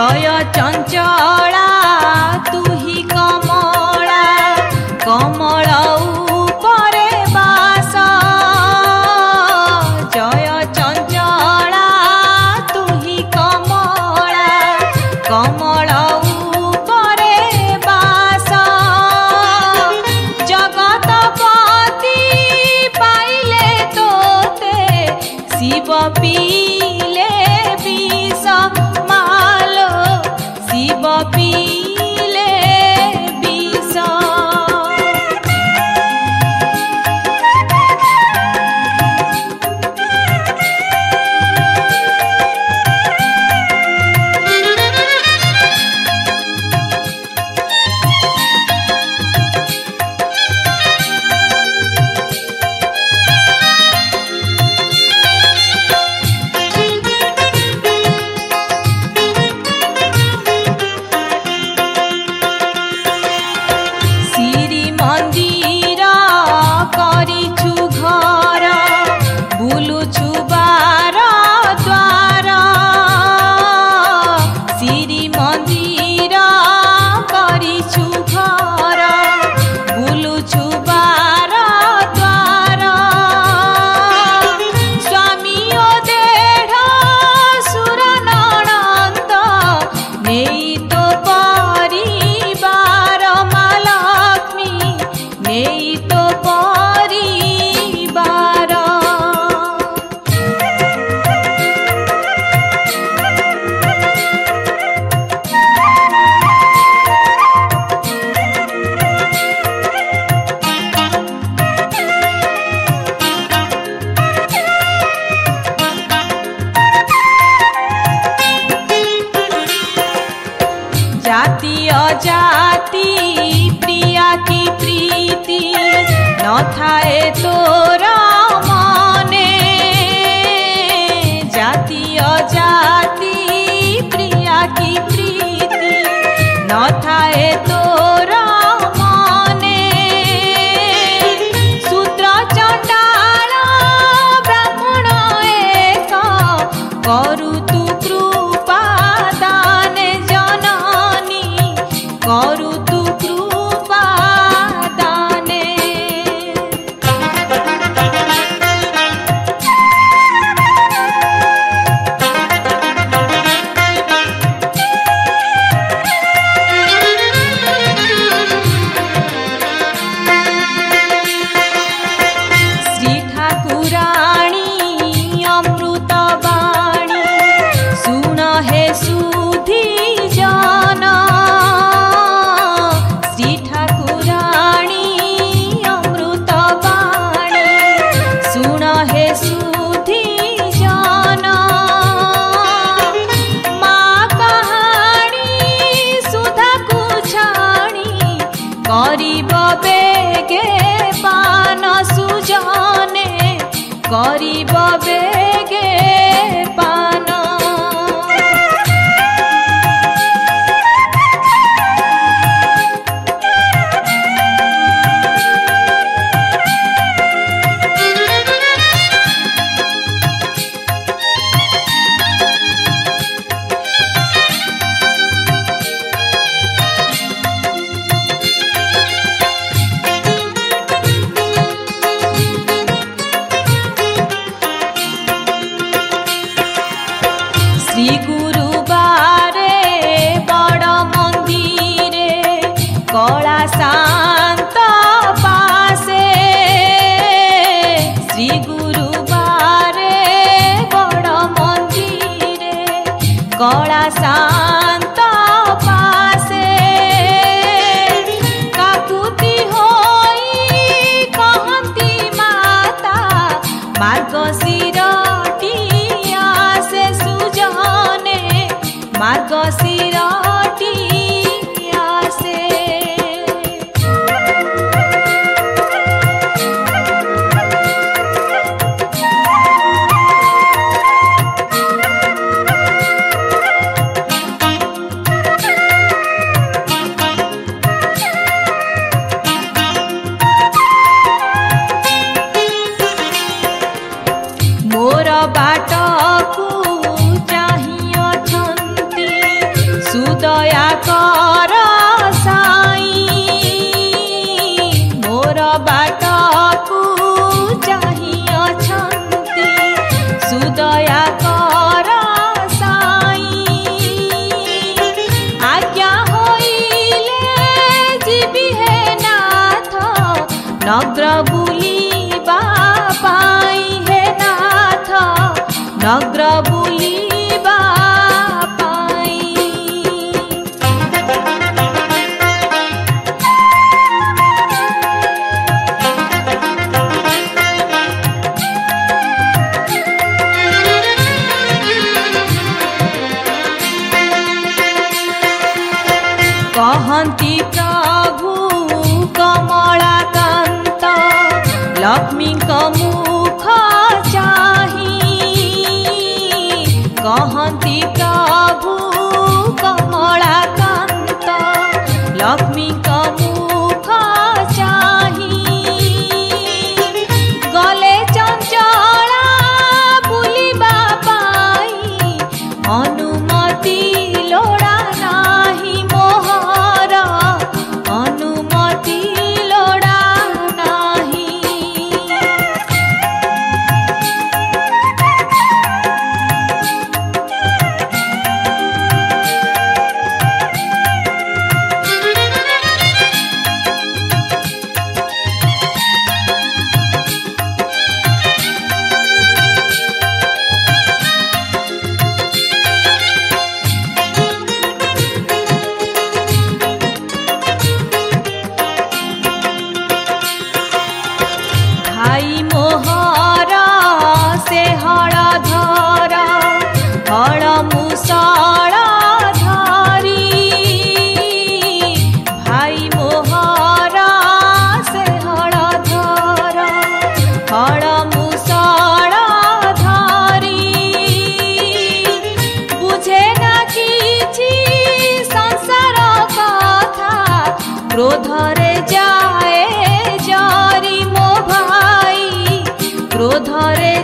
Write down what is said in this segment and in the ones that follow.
জয় চঞ্চলা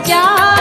家。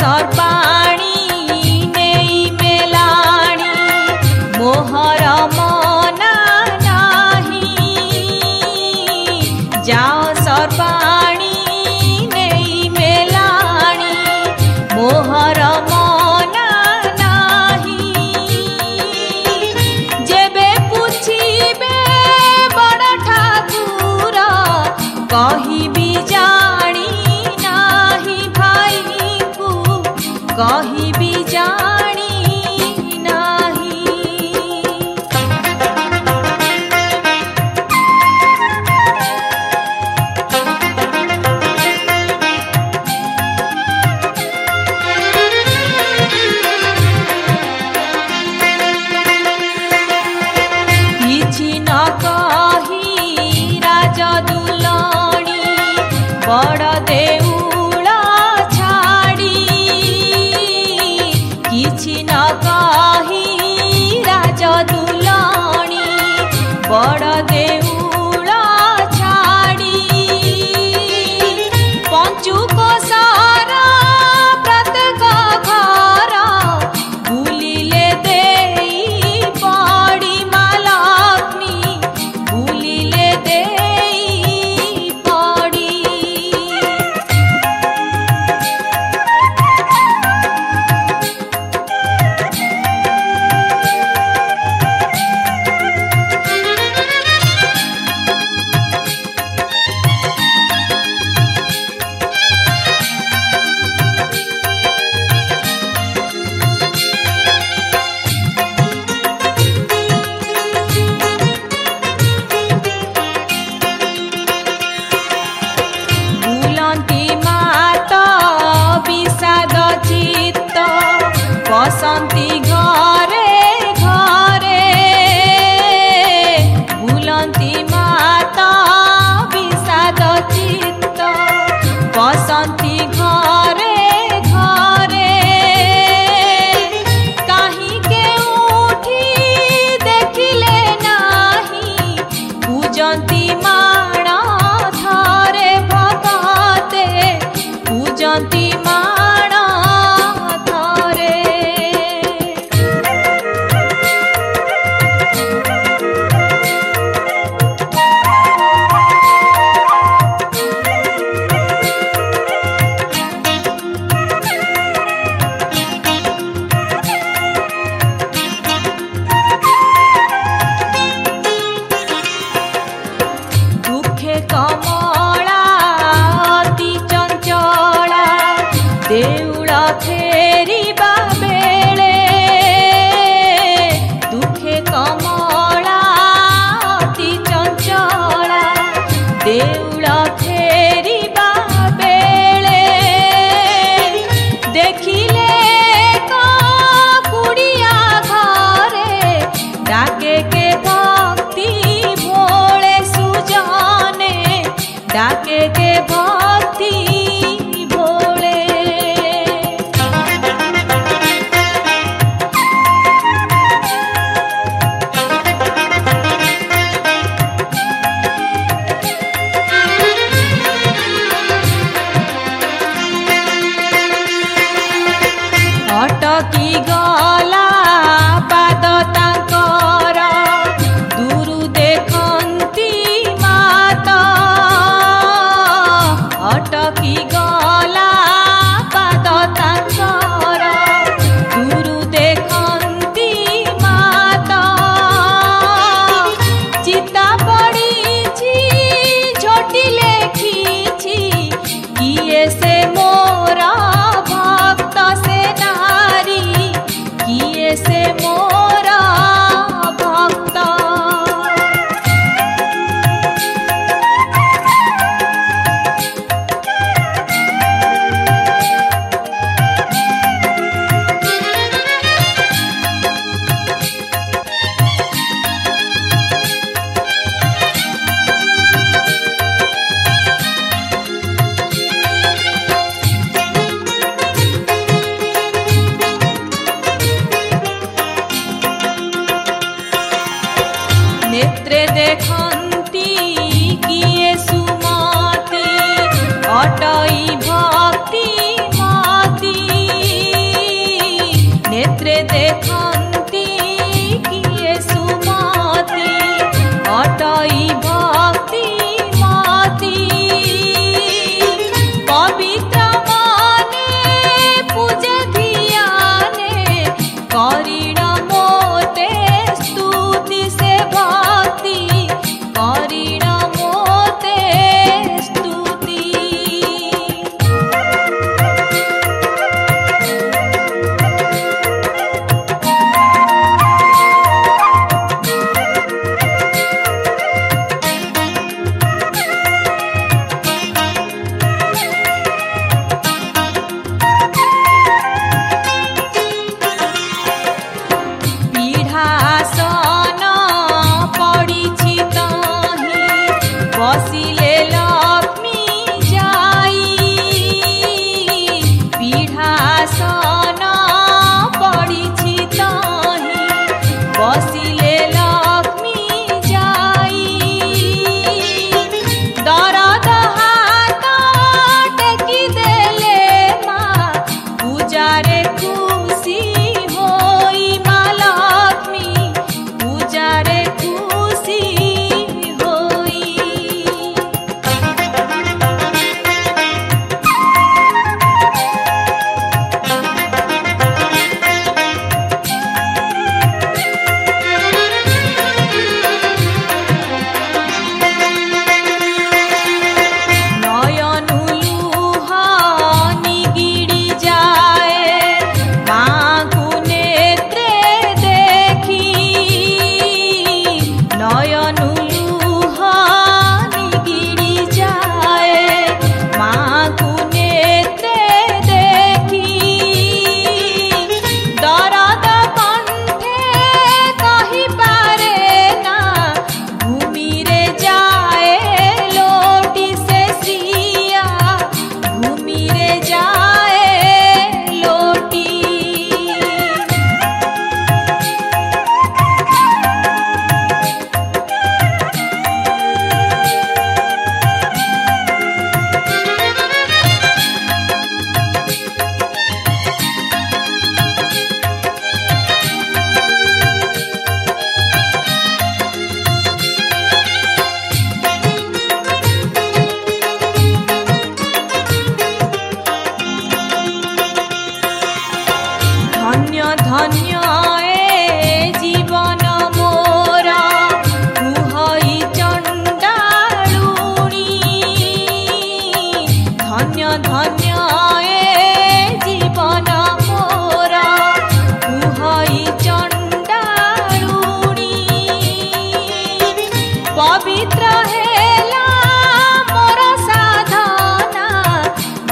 সর্বা बड़ा देव बाती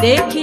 D que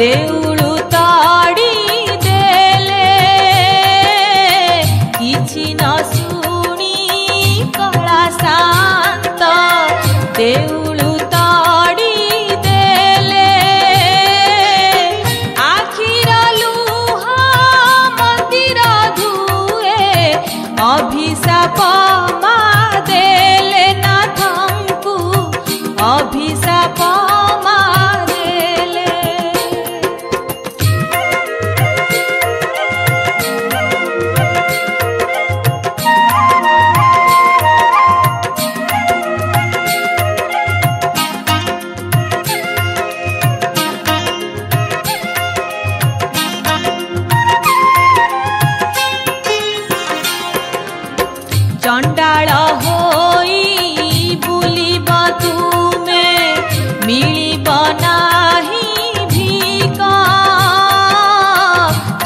Deus.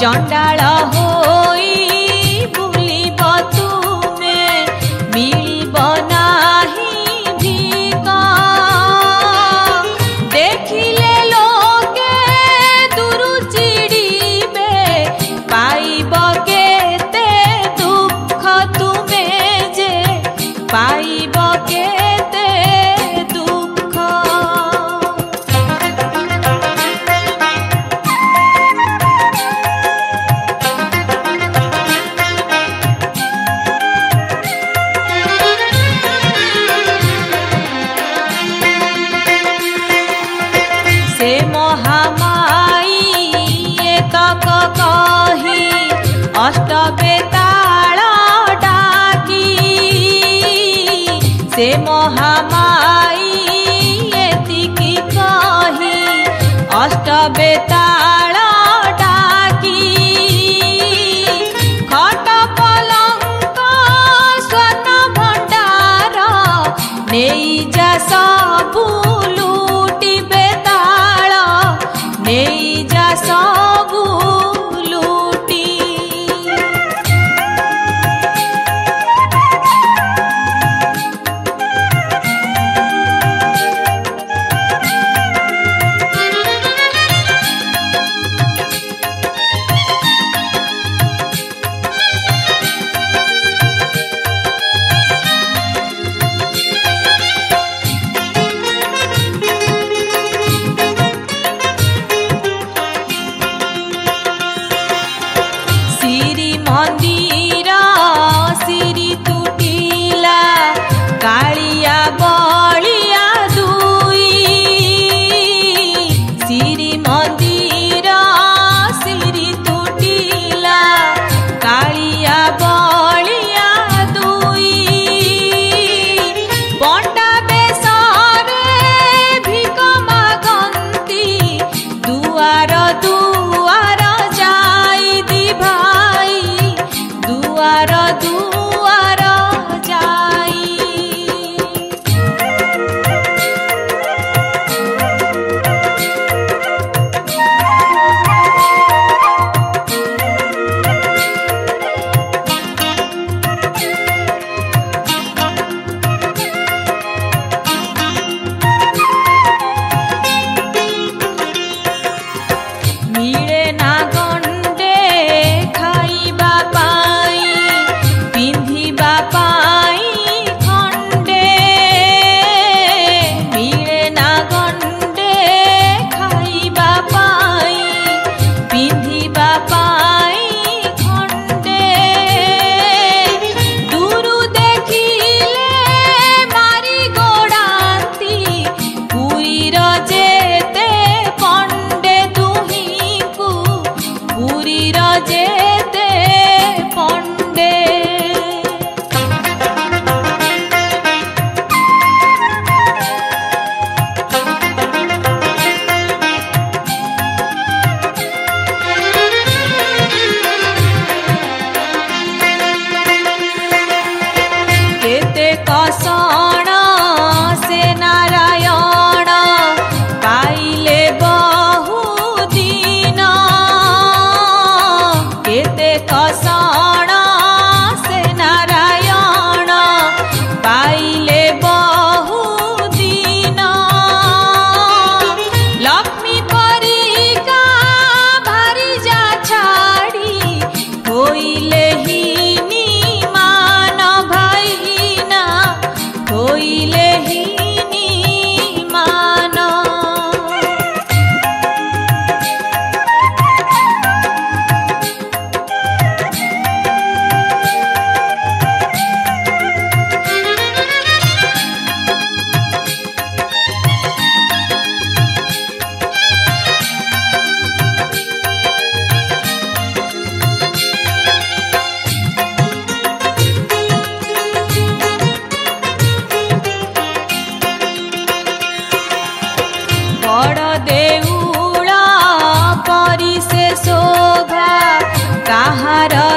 চণ্ডাল হো বেতা কাহারা